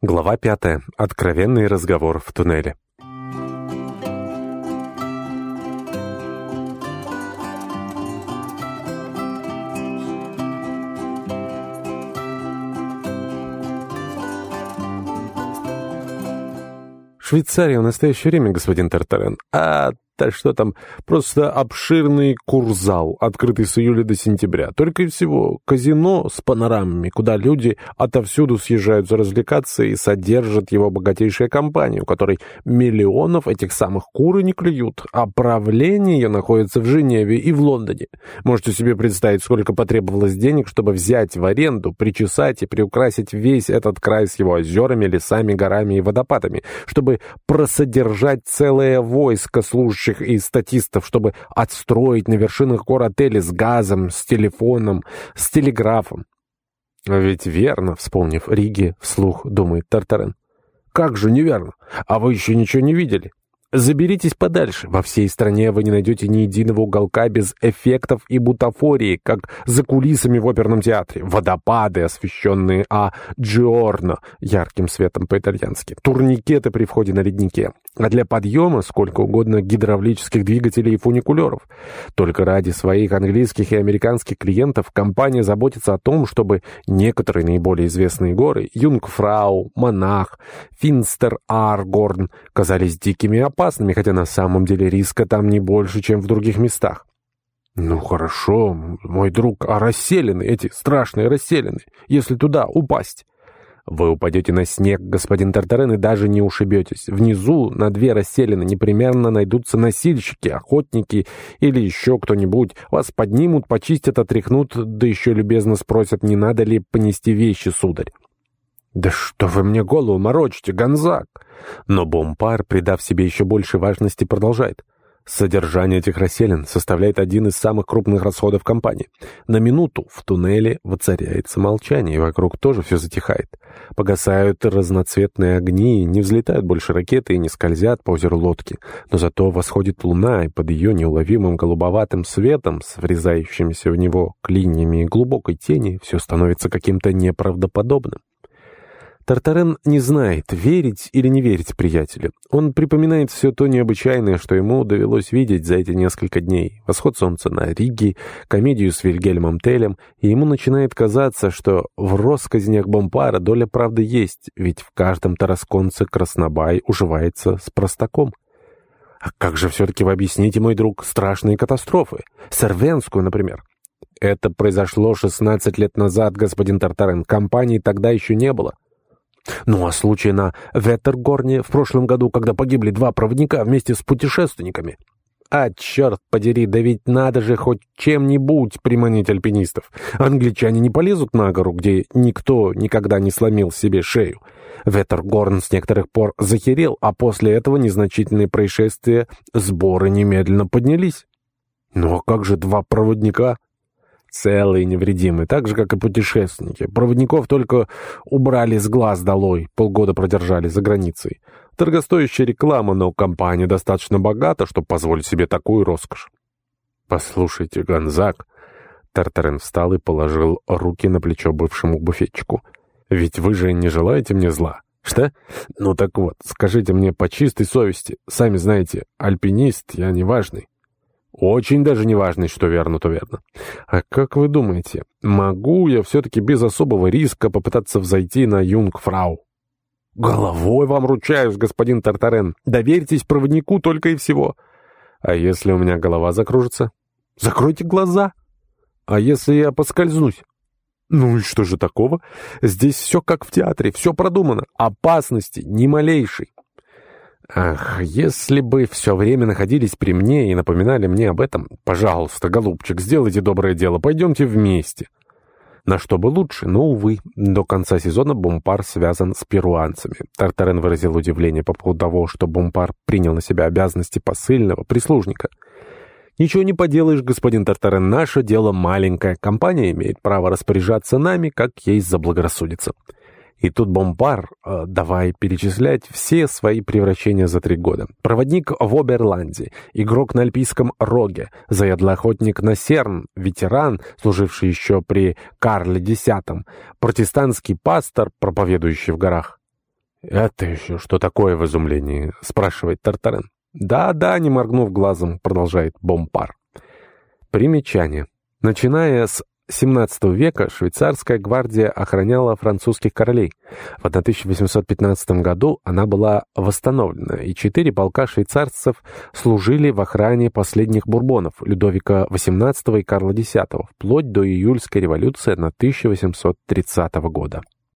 Глава пятая. Откровенный разговор в туннеле. Швейцария в настоящее время, господин Тартарен. А так что там, просто обширный курзал, открытый с июля до сентября. Только и всего казино с панорамами, куда люди отовсюду съезжаются развлекаться и содержат его богатейшая компания, у которой миллионов этих самых куры не клюют, а правление находится в Женеве и в Лондоне. Можете себе представить, сколько потребовалось денег, чтобы взять в аренду, причесать и приукрасить весь этот край с его озерами, лесами, горами и водопадами, чтобы просодержать целое войско служащих служащих и статистов, чтобы отстроить на вершинах гор отели с газом, с телефоном, с телеграфом. А ведь верно, вспомнив Риги, вслух думает Тартарен. Как же неверно? А вы еще ничего не видели? Заберитесь подальше. Во всей стране вы не найдете ни единого уголка без эффектов и бутафории, как за кулисами в оперном театре. Водопады, освещенные а Джиорно, ярким светом по-итальянски. Турникеты при входе на леднике. А для подъема сколько угодно гидравлических двигателей и фуникулеров. Только ради своих английских и американских клиентов компания заботится о том, чтобы некоторые наиболее известные горы — Юнгфрау, Монах, Финстер-Аргорн — казались дикими опасными, хотя на самом деле риска там не больше, чем в других местах. «Ну хорошо, мой друг, а расселены, эти страшные расселены, если туда упасть?» Вы упадете на снег, господин Тартарен, и даже не ушибетесь. Внизу на две расселены непременно найдутся носильщики, охотники или еще кто-нибудь. Вас поднимут, почистят, отряхнут, да еще любезно спросят, не надо ли понести вещи, сударь. «Да что вы мне голову морочите, Гонзак!» Но Бомпар, придав себе еще больше важности, продолжает. Содержание этих расселин составляет один из самых крупных расходов компании. На минуту в туннеле воцаряется молчание, и вокруг тоже все затихает. Погасают разноцветные огни, не взлетают больше ракеты и не скользят по озеру лодки. Но зато восходит луна, и под ее неуловимым голубоватым светом, с врезающимися в него клиньями и глубокой тени, все становится каким-то неправдоподобным. Тартарен не знает, верить или не верить приятелю. Он припоминает все то необычайное, что ему довелось видеть за эти несколько дней. Восход солнца на Риге, комедию с Вильгельмом Телем, и ему начинает казаться, что в россказнях Бомпара доля правды есть, ведь в каждом тарасконце Краснобай уживается с простаком. А как же все-таки вы объясните, мой друг, страшные катастрофы? Сервенскую, например. Это произошло 16 лет назад, господин Тартарен. Компании тогда еще не было. Ну а случай на Ветергорне в прошлом году, когда погибли два проводника вместе с путешественниками? А, черт подери, да ведь надо же хоть чем-нибудь приманить альпинистов. Англичане не полезут на гору, где никто никогда не сломил себе шею. Ветергорн с некоторых пор захерел, а после этого незначительные происшествия, сборы немедленно поднялись. Ну а как же два проводника? Целые невредимые, так же, как и путешественники. Проводников только убрали с глаз долой, полгода продержали за границей. Дорогостоящая реклама, но компания достаточно богата, чтобы позволить себе такую роскошь. «Послушайте, Гонзак...» Тартарен встал и положил руки на плечо бывшему буфетчику. «Ведь вы же не желаете мне зла?» «Что? Ну так вот, скажите мне по чистой совести. Сами знаете, альпинист я неважный. Очень даже не важно, что верно, то верно. А как вы думаете, могу я все-таки без особого риска попытаться взойти на Юнгфрау? Головой вам ручаюсь, господин Тартарен. Доверьтесь проводнику только и всего. А если у меня голова закружится? Закройте глаза. А если я поскользнусь? Ну и что же такого? Здесь все как в театре, все продумано. Опасности ни малейшей. Ах, если бы все время находились при мне и напоминали мне об этом, пожалуйста, голубчик, сделайте доброе дело, пойдемте вместе. На что бы лучше, но, увы, до конца сезона Бумпар связан с перуанцами. Тартарен выразил удивление по поводу того, что Бумпар принял на себя обязанности посыльного, прислужника. «Ничего не поделаешь, господин Тартарен, наше дело маленькое. Компания имеет право распоряжаться нами, как ей заблагорассудится». И тут Бомбар, э, давай перечислять все свои превращения за три года. Проводник в Оберланде, игрок на Альпийском Роге, заядлый охотник на Серн, ветеран, служивший еще при Карле X, протестантский пастор, проповедующий в горах. «Это еще что такое в изумлении?» — спрашивает Тартарен. «Да-да», не моргнув глазом, продолжает Бомпар. Примечание. Начиная с XVII века швейцарская гвардия охраняла французских королей. В 1815 году она была восстановлена, и четыре полка швейцарцев служили в охране последних бурбонов Людовика XVIII и Карла X, вплоть до июльской революции 1830 года.